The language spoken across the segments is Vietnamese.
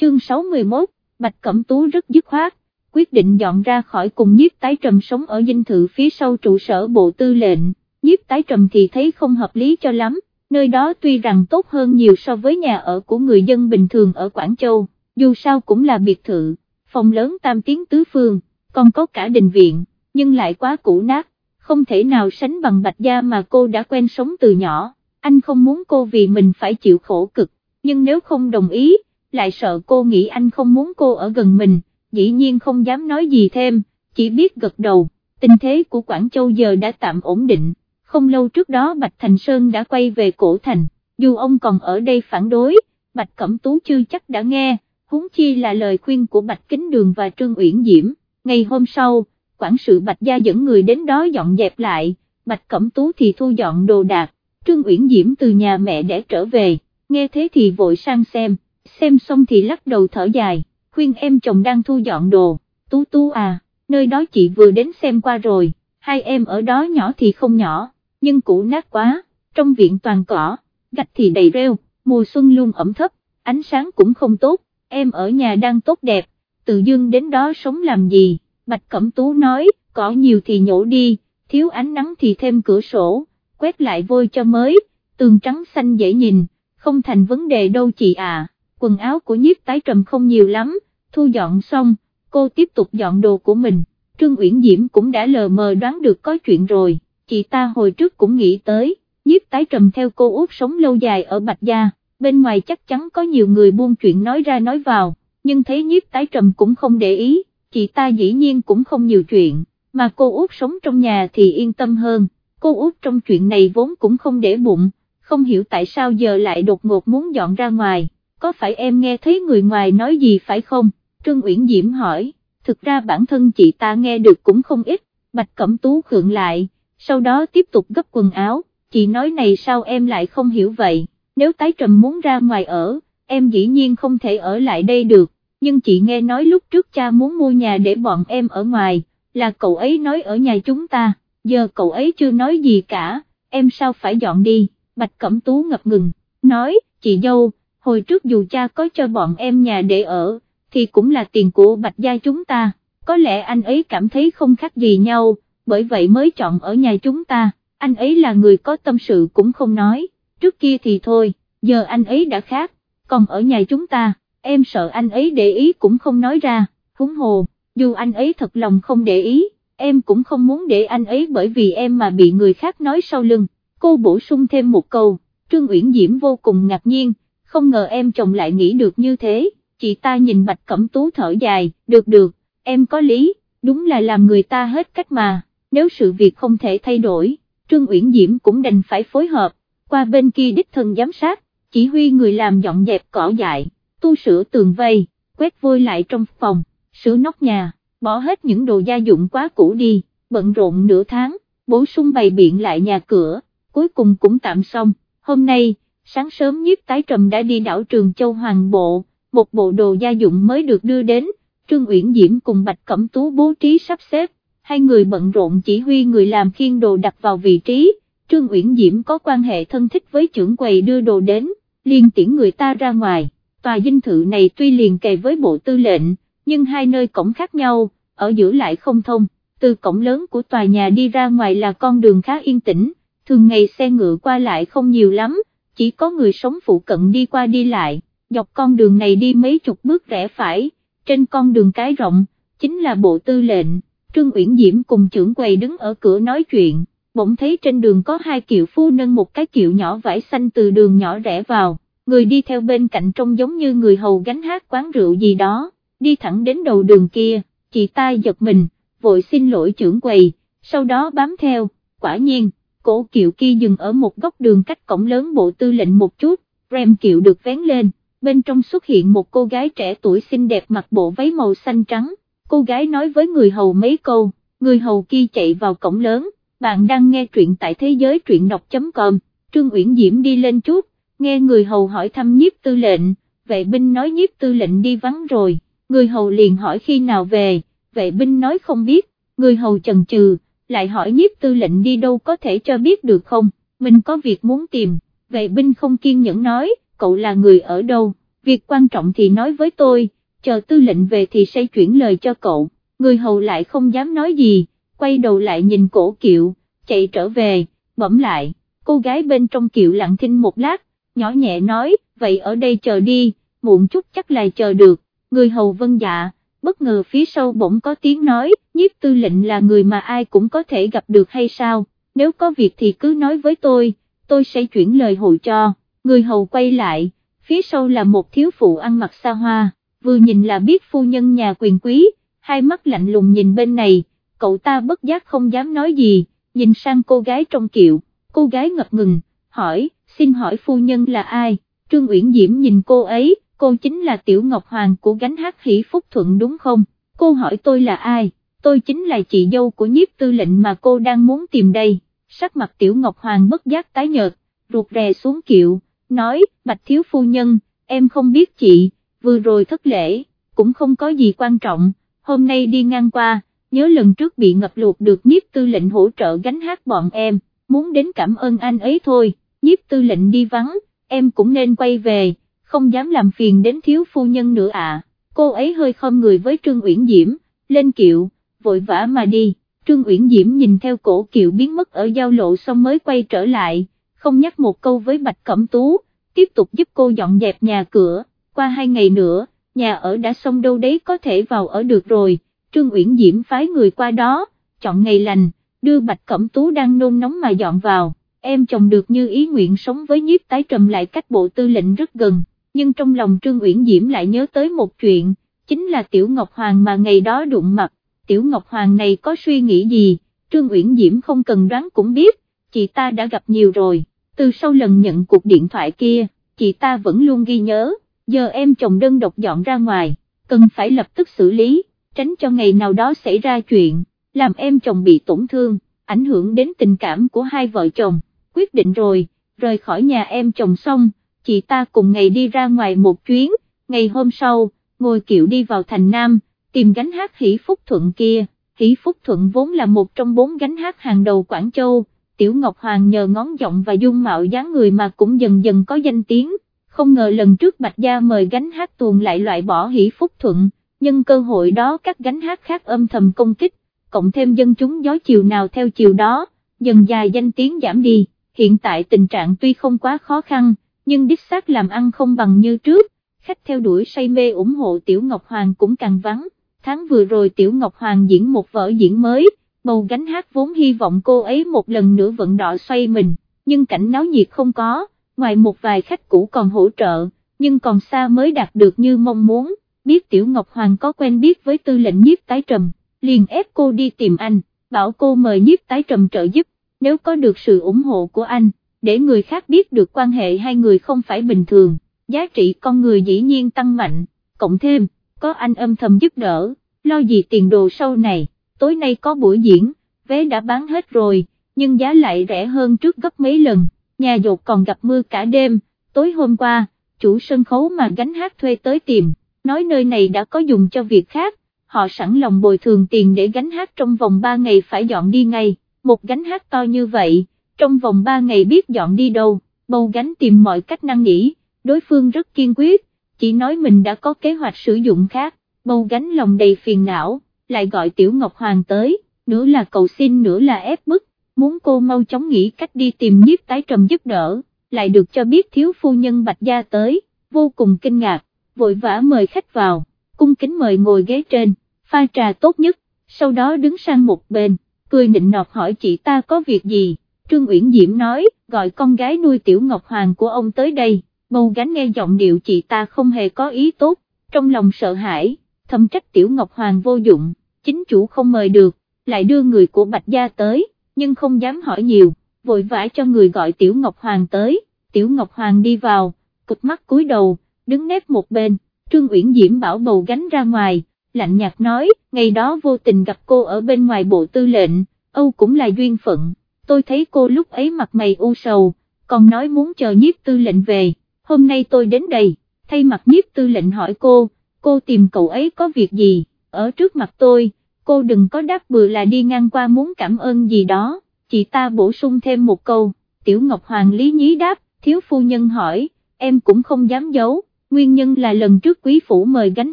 chương 61, Bạch Cẩm Tú rất dứt khoát, quyết định dọn ra khỏi cùng nhiếp tái trầm sống ở dinh thự phía sau trụ sở bộ tư lệnh, nhiếp tái trầm thì thấy không hợp lý cho lắm, nơi đó tuy rằng tốt hơn nhiều so với nhà ở của người dân bình thường ở Quảng Châu, dù sao cũng là biệt thự, phòng lớn tam tiến tứ phương, còn có cả đình viện, nhưng lại quá cũ nát, không thể nào sánh bằng Bạch Gia mà cô đã quen sống từ nhỏ, anh không muốn cô vì mình phải chịu khổ cực, nhưng nếu không đồng ý, lại sợ cô nghĩ anh không muốn cô ở gần mình, dĩ nhiên không dám nói gì thêm, chỉ biết gật đầu, tình thế của Quảng Châu giờ đã tạm ổn định, không lâu trước đó Bạch Thành Sơn đã quay về cổ thành, dù ông còn ở đây phản đối, Bạch Cẩm Tú chưa chắc đã nghe, huống chi là lời khuyên của Bạch Kính Đường và Trương Uyển Diễm, ngày hôm sau, quản sự Bạch Gia dẫn người đến đó dọn dẹp lại, Bạch Cẩm Tú thì thu dọn đồ đạc, Trương Uyển Diễm từ nhà mẹ để trở về, nghe thế thì vội sang xem, xem xong thì lắc đầu thở dài, khuyên em chồng đang thu dọn đồ, Tú Tú à, nơi đó chị vừa đến xem qua rồi, hai em ở đó nhỏ thì không nhỏ, nhưng cũ nát quá, trong viện toàn cỏ, gạch thì đầy rêu, mùa xuân luôn ẩm thấp, ánh sáng cũng không tốt, em ở nhà đang tốt đẹp, tự dưng đến đó sống làm gì, Bạch Cẩm Tú nói, cỏ nhiều thì nhổ đi, thiếu ánh nắng thì thêm cửa sổ, quét lại vôi cho mới, tường trắng xanh dễ nhìn, không thành vấn đề đâu chị à, quần áo của nhiếp tái trầm không nhiều lắm, thu dọn xong, cô tiếp tục dọn đồ của mình, Trương Uyển Diễm cũng đã lờ mờ đoán được có chuyện rồi, chị ta hồi trước cũng nghĩ tới, nhiếp tái trầm theo cô út sống lâu dài ở Bạch Gia, bên ngoài chắc chắn có nhiều người buôn chuyện nói ra nói vào, nhưng thấy nhiếp tái trầm cũng không để ý, chị ta dĩ nhiên cũng không nhiều chuyện, mà cô út sống trong nhà thì yên tâm hơn, cô út trong chuyện này vốn cũng không để bụng, không hiểu tại sao giờ lại đột ngột muốn dọn ra ngoài, có phải em nghe thấy người ngoài nói gì phải không, Trương Uyển Diễm hỏi, thực ra bản thân chị ta nghe được cũng không ít, Bạch Cẩm Tú khượng lại, sau đó tiếp tục gấp quần áo, chị nói này sao em lại không hiểu vậy, nếu tái trầm muốn ra ngoài ở, em dĩ nhiên không thể ở lại đây được, nhưng chị nghe nói lúc trước cha muốn mua nhà để bọn em ở ngoài, là cậu ấy nói ở nhà chúng ta, giờ cậu ấy chưa nói gì cả, em sao phải dọn đi, Bạch Cẩm Tú ngập ngừng, nói, chị dâu, hồi trước dù cha có cho bọn em nhà để ở, thì cũng là tiền của Bạch gia chúng ta, có lẽ anh ấy cảm thấy không khác gì nhau, bởi vậy mới chọn ở nhà chúng ta, anh ấy là người có tâm sự cũng không nói, trước kia thì thôi, giờ anh ấy đã khác, còn ở nhà chúng ta, em sợ anh ấy để ý cũng không nói ra, húng hồ, dù anh ấy thật lòng không để ý, em cũng không muốn để anh ấy bởi vì em mà bị người khác nói sau lưng, cô bổ sung thêm một câu, Trương Uyển Diễm vô cùng ngạc nhiên, không ngờ em chồng lại nghĩ được như thế, chị ta nhìn Bạch Cẩm Tú thở dài, được được, em có lý, đúng là làm người ta hết cách mà, nếu sự việc không thể thay đổi, Trương Uyển Diễm cũng đành phải phối hợp, qua bên kia đích thân giám sát, chỉ huy người làm dọn dẹp cỏ dại, tu sửa tường vây, quét vôi lại trong phòng, sửa nóc nhà, bỏ hết những đồ gia dụng quá cũ đi, bận rộn nửa tháng, bổ sung bày biện lại nhà cửa, cuối cùng cũng tạm xong, hôm nay, sáng sớm nhiếp tái trầm đã đi đảo Trường Châu Hoàng Bộ, một bộ đồ gia dụng mới được đưa đến, Trương Uyển Diễm cùng Bạch Cẩm Tú bố trí sắp xếp, hai người bận rộn chỉ huy người làm khiên đồ đặt vào vị trí, Trương Uyển Diễm có quan hệ thân thích với trưởng quầy đưa đồ đến, liền tiễn người ta ra ngoài, tòa dinh thự này tuy liền kề với bộ tư lệnh, nhưng hai nơi cổng khác nhau, ở giữa lại không thông, từ cổng lớn của tòa nhà đi ra ngoài là con đường khá yên tĩnh, thường ngày xe ngựa qua lại không nhiều lắm, chỉ có người sống phụ cận đi qua đi lại, dọc con đường này đi mấy chục bước rẽ phải, trên con đường cái rộng, chính là bộ tư lệnh, Trương Uyển Diễm cùng trưởng quầy đứng ở cửa nói chuyện, bỗng thấy trên đường có hai kiệu phu nâng một cái kiệu nhỏ vải xanh từ đường nhỏ rẽ vào, người đi theo bên cạnh trông giống như người hầu gánh hát quán rượu gì đó, đi thẳng đến đầu đường kia, chị ta giật mình, vội xin lỗi trưởng quầy, sau đó bám theo, quả nhiên, cổ kiệu kia dừng ở một góc đường cách cổng lớn bộ tư lệnh một chút, rèm kiệu được vén lên, bên trong xuất hiện một cô gái trẻ tuổi xinh đẹp mặc bộ váy màu xanh trắng, cô gái nói với người hầu mấy câu, người hầu kia chạy vào cổng lớn, bạn đang nghe truyện tại thế giới truyện đọc.com, Trương Uyển Diễm đi lên chút, nghe người hầu hỏi thăm nhiếp tư lệnh, vệ binh nói nhiếp tư lệnh đi vắng rồi, người hầu liền hỏi khi nào về, vệ binh nói không biết, người hầu chần chừ, lại hỏi nhiếp tư lệnh đi đâu có thể cho biết được không, mình có việc muốn tìm, vệ binh không kiên nhẫn nói, cậu là người ở đâu, việc quan trọng thì nói với tôi, chờ tư lệnh về thì sẽ chuyển lời cho cậu, người hầu lại không dám nói gì, quay đầu lại nhìn cổ kiệu, chạy trở về, bẩm lại, cô gái bên trong kiệu lặng thinh một lát, nhỏ nhẹ nói, vậy ở đây chờ đi, muộn chút chắc là chờ được, người hầu vân dạ, bất ngờ phía sau bỗng có tiếng nói, nhiếp tư lệnh là người mà ai cũng có thể gặp được hay sao, nếu có việc thì cứ nói với tôi, tôi sẽ chuyển lời hội cho, người hầu quay lại, phía sau là một thiếu phụ ăn mặc xa hoa, vừa nhìn là biết phu nhân nhà quyền quý, hai mắt lạnh lùng nhìn bên này, cậu ta bất giác không dám nói gì, nhìn sang cô gái trong kiệu, cô gái ngập ngừng, hỏi, xin hỏi phu nhân là ai, Trương Uyển Diễm nhìn cô ấy, cô chính là Tiểu Ngọc Hoàng của gánh hát hỷ phúc thuận đúng không, cô hỏi tôi là ai, tôi chính là chị dâu của nhiếp tư lệnh mà cô đang muốn tìm đây, sắc mặt Tiểu Ngọc Hoàng bất giác tái nhợt, ruột rè xuống kiệu, nói, bạch thiếu phu nhân, em không biết chị, vừa rồi thất lễ, cũng không có gì quan trọng, hôm nay đi ngang qua, nhớ lần trước bị ngập lụt được nhiếp tư lệnh hỗ trợ gánh hát bọn em, muốn đến cảm ơn anh ấy thôi, nhiếp tư lệnh đi vắng, em cũng nên quay về, không dám làm phiền đến thiếu phu nhân nữa à, cô ấy hơi khom người với Trương Uyển Diễm, lên kiệu, vội vã mà đi, Trương Uyển Diễm nhìn theo cổ kiệu biến mất ở giao lộ xong mới quay trở lại, không nhắc một câu với Bạch Cẩm Tú, tiếp tục giúp cô dọn dẹp nhà cửa, qua hai ngày nữa, nhà ở đã xong đâu đấy có thể vào ở được rồi, Trương Uyển Diễm phái người qua đó, chọn ngày lành, đưa Bạch Cẩm Tú đang nôn nóng mà dọn vào, em chồng được như ý nguyện sống với nhiếp tái trầm lại cách bộ tư lệnh rất gần, nhưng trong lòng Trương Uyển Diễm lại nhớ tới một chuyện, chính là Tiểu Ngọc Hoàng mà ngày đó đụng mặt, Tiểu Ngọc Hoàng này có suy nghĩ gì, Trương Uyển Diễm không cần đoán cũng biết, chị ta đã gặp nhiều rồi, từ sau lần nhận cuộc điện thoại kia, chị ta vẫn luôn ghi nhớ, giờ em chồng đơn độc dọn ra ngoài, cần phải lập tức xử lý, tránh cho ngày nào đó xảy ra chuyện, làm em chồng bị tổn thương, ảnh hưởng đến tình cảm của hai vợ chồng, quyết định rồi, rời khỏi nhà em chồng xong, chị ta cùng ngày đi ra ngoài một chuyến, ngày hôm sau, ngồi kiệu đi vào thành Nam, tìm gánh hát Hỷ Phúc Thuận kia, Hỷ Phúc Thuận vốn là một trong bốn gánh hát hàng đầu Quảng Châu, Tiểu Ngọc Hoàng nhờ ngón giọng và dung mạo dáng người mà cũng dần dần có danh tiếng, không ngờ lần trước Bạch Gia mời gánh hát tuồng lại loại bỏ Hỷ Phúc Thuận, nhưng cơ hội đó các gánh hát khác âm thầm công kích, cộng thêm dân chúng gió chiều nào theo chiều đó, dần dài danh tiếng giảm đi, hiện tại tình trạng tuy không quá khó khăn, nhưng đích xác làm ăn không bằng như trước, khách theo đuổi say mê ủng hộ Tiểu Ngọc Hoàng cũng càng vắng, tháng vừa rồi Tiểu Ngọc Hoàng diễn một vở diễn mới, bầu gánh hát vốn hy vọng cô ấy một lần nữa vận đọ xoay mình, nhưng cảnh náo nhiệt không có, ngoài một vài khách cũ còn hỗ trợ, nhưng còn xa mới đạt được như mong muốn, biết Tiểu Ngọc Hoàng có quen biết với tư lệnh nhiếp tái trầm, liền ép cô đi tìm anh, bảo cô mời nhiếp tái trầm trợ giúp, nếu có được sự ủng hộ của anh, để người khác biết được quan hệ hai người không phải bình thường, giá trị con người dĩ nhiên tăng mạnh, cộng thêm, có anh âm thầm giúp đỡ, lo gì tiền đồ sau này, tối nay có buổi diễn, vé đã bán hết rồi, nhưng giá lại rẻ hơn trước gấp mấy lần, nhà dột còn gặp mưa cả đêm, tối hôm qua, chủ sân khấu mà gánh hát thuê tới tìm, nói nơi này đã có dùng cho việc khác, họ sẵn lòng bồi thường tiền để gánh hát trong vòng 3 ngày phải dọn đi ngay, một gánh hát to như vậy, trong vòng 3 ngày biết dọn đi đâu, bầu gánh tìm mọi cách năng nỉ, đối phương rất kiên quyết, chỉ nói mình đã có kế hoạch sử dụng khác, bầu gánh lòng đầy phiền não, lại gọi Tiểu Ngọc Hoàng tới, nửa là cầu xin nửa là ép bức, muốn cô mau chóng nghĩ cách đi tìm nhiếp tái trầm giúp đỡ, lại được cho biết thiếu phu nhân Bạch Gia tới, vô cùng kinh ngạc, vội vã mời khách vào, cung kính mời ngồi ghế trên, pha trà tốt nhất, sau đó đứng sang một bên, cười nịnh nọt hỏi chị ta có việc gì, Trương Uyển Diễm nói, gọi con gái nuôi Tiểu Ngọc Hoàng của ông tới đây, bầu gánh nghe giọng điệu chị ta không hề có ý tốt, trong lòng sợ hãi, thầm trách Tiểu Ngọc Hoàng vô dụng, chính chủ không mời được, lại đưa người của Bạch Gia tới, nhưng không dám hỏi nhiều, vội vã cho người gọi Tiểu Ngọc Hoàng tới, Tiểu Ngọc Hoàng đi vào, cụt mắt cúi đầu, đứng nép một bên, Trương Uyển Diễm bảo bầu gánh ra ngoài, lạnh nhạt nói, ngày đó vô tình gặp cô ở bên ngoài bộ tư lệnh, Âu cũng là duyên phận, tôi thấy cô lúc ấy mặt mày u sầu, còn nói muốn chờ nhiếp tư lệnh về, hôm nay tôi đến đây, thay mặt nhiếp tư lệnh hỏi cô, cô tìm cậu ấy có việc gì, ở trước mặt tôi, cô đừng có đáp bừa là đi ngang qua muốn cảm ơn gì đó, chị ta bổ sung thêm một câu, Tiểu Ngọc Hoàng lý nhí đáp, thiếu phu nhân hỏi, em cũng không dám giấu, nguyên nhân là lần trước quý phủ mời gánh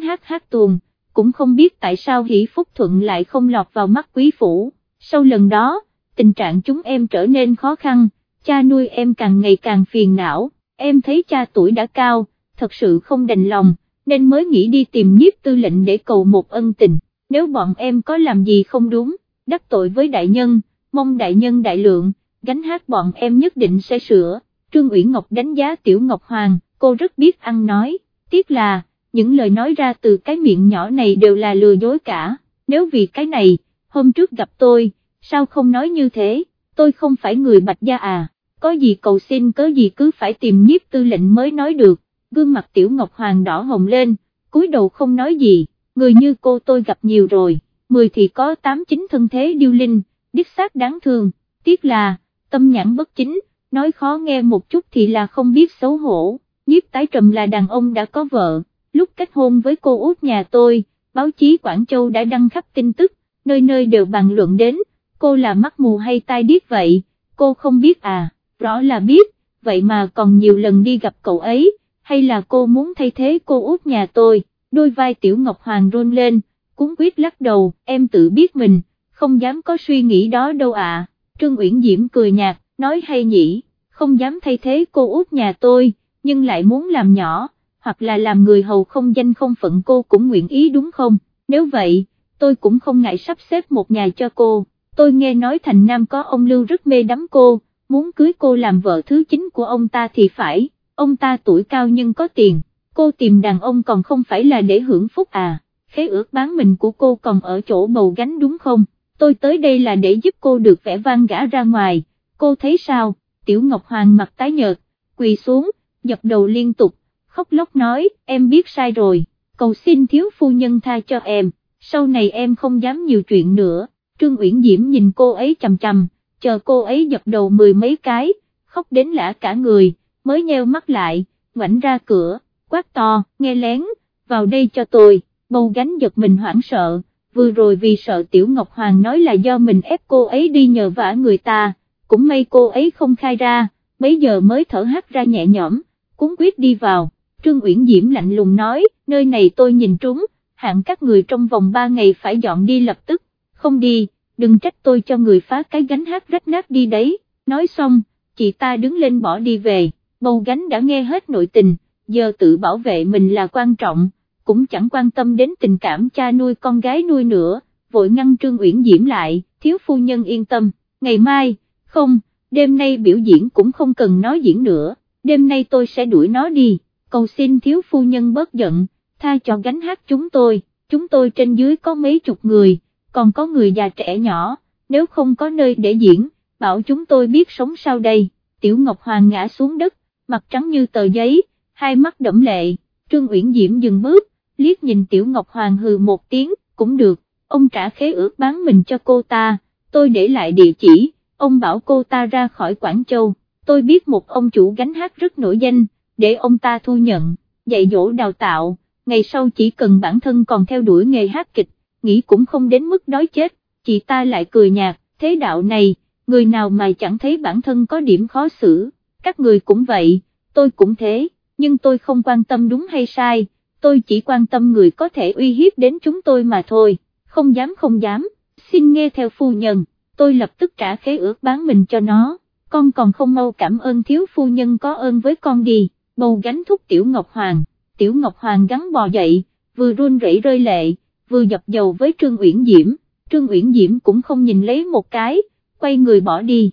hát hát tuồng, cũng không biết tại sao hỷ phúc thuận lại không lọt vào mắt quý phủ, sau lần đó, tình trạng chúng em trở nên khó khăn, cha nuôi em càng ngày càng phiền não, em thấy cha tuổi đã cao, thật sự không đành lòng, nên mới nghĩ đi tìm nhiếp tư lệnh để cầu một ân tình, nếu bọn em có làm gì không đúng, đắc tội với đại nhân, mong đại nhân đại lượng, gánh hát bọn em nhất định sẽ sửa, Trương Uyển Ngọc đánh giá Tiểu Ngọc Hoàng, cô rất biết ăn nói, tiếc là, những lời nói ra từ cái miệng nhỏ này đều là lừa dối cả, nếu vì cái này, hôm trước gặp tôi, sao không nói như thế, tôi không phải người bạch gia à, có gì cầu xin cớ gì cứ phải tìm nhiếp tư lệnh mới nói được, gương mặt Tiểu Ngọc Hoàng đỏ hồng lên, cúi đầu không nói gì, người như cô tôi gặp nhiều rồi, mười thì có tám chín thân thế điêu linh, đích xác đáng thương, tiếc là, tâm nhãn bất chính, nói khó nghe một chút thì là không biết xấu hổ, nhiếp tái trầm là đàn ông đã có vợ, lúc kết hôn với cô út nhà tôi, báo chí Quảng Châu đã đăng khắp tin tức, nơi nơi đều bàn luận đến, cô là mắt mù hay tai điếc vậy, cô không biết à, rõ là biết, vậy mà còn nhiều lần đi gặp cậu ấy, hay là cô muốn thay thế cô út nhà tôi, đôi vai Tiểu Ngọc Hoàng run lên, cúng quyết lắc đầu, em tự biết mình, không dám có suy nghĩ đó đâu ạ, Trương Uyển Diễm cười nhạt, nói hay nhỉ, không dám thay thế cô út nhà tôi, nhưng lại muốn làm nhỏ, hoặc là làm người hầu không danh không phận cô cũng nguyện ý đúng không, nếu vậy, tôi cũng không ngại sắp xếp một nhà cho cô, tôi nghe nói thành nam có ông Lưu rất mê đắm cô, muốn cưới cô làm vợ thứ chính của ông ta thì phải, ông ta tuổi cao nhưng có tiền, cô tìm đàn ông còn không phải là để hưởng phúc à, khế ước bán mình của cô còn ở chỗ bầu gánh đúng không, tôi tới đây là để giúp cô được vẻ vang gã ra ngoài, cô thấy sao, Tiểu Ngọc Hoàng mặt tái nhợt, quỳ xuống, dập đầu liên tục, khóc lóc nói, em biết sai rồi, cầu xin thiếu phu nhân tha cho em, sau này em không dám nhiều chuyện nữa, Trương Uyển Diễm nhìn cô ấy chầm chầm, chờ cô ấy dập đầu mười mấy cái, khóc đến lã cả người, mới nheo mắt lại, ngoảnh ra cửa, quát to, nghe lén, vào đây cho tôi, bầu gánh giật mình hoảng sợ, vừa rồi vì sợ Tiểu Ngọc Hoàng nói là do mình ép cô ấy đi nhờ vả người ta, cũng may cô ấy không khai ra, mấy giờ mới thở hắt ra nhẹ nhõm, cuốn quyết đi vào, Trương Uyển Diễm lạnh lùng nói, nơi này tôi nhìn trúng, hạn các người trong vòng 3 ngày phải dọn đi lập tức, không đi, đừng trách tôi cho người phá cái gánh hát rách nát đi đấy, nói xong, chị ta đứng lên bỏ đi về, bầu gánh đã nghe hết nội tình, giờ tự bảo vệ mình là quan trọng, cũng chẳng quan tâm đến tình cảm cha nuôi con gái nuôi nữa, vội ngăn Trương Uyển Diễm lại, thiếu phu nhân yên tâm, ngày mai, không, đêm nay biểu diễn cũng không cần nói diễn nữa, đêm nay tôi sẽ đuổi nó đi, cầu xin thiếu phu nhân bớt giận, tha cho gánh hát chúng tôi, chúng tôi trên dưới có mấy chục người, còn có người già trẻ nhỏ, nếu không có nơi để diễn, bảo chúng tôi biết sống sao đây, Tiểu Ngọc Hoàng ngã xuống đất, mặt trắng như tờ giấy, hai mắt đẫm lệ, Trương Uyển Diễm dừng bước, liếc nhìn Tiểu Ngọc Hoàng hừ một tiếng, cũng được, ông trả khế ước bán mình cho cô ta, tôi để lại địa chỉ, ông bảo cô ta ra khỏi Quảng Châu, tôi biết một ông chủ gánh hát rất nổi danh, để ông ta thu nhận, dạy dỗ đào tạo, ngày sau chỉ cần bản thân còn theo đuổi nghề hát kịch, nghĩ cũng không đến mức đói chết, chị ta lại cười nhạt, thế đạo này, người nào mà chẳng thấy bản thân có điểm khó xử, các người cũng vậy, tôi cũng thế, nhưng tôi không quan tâm đúng hay sai, tôi chỉ quan tâm người có thể uy hiếp đến chúng tôi mà thôi, không dám không dám, xin nghe theo phu nhân, tôi lập tức trả khế ước bán mình cho nó, con còn không mau cảm ơn thiếu phu nhân có ơn với con đi, bầu gánh thúc Tiểu Ngọc Hoàng, Tiểu Ngọc Hoàng gắn bò dậy, vừa run rẩy rơi lệ, vừa dập dầu với Trương Uyển Diễm, Trương Uyển Diễm cũng không nhìn lấy một cái, quay người bỏ đi.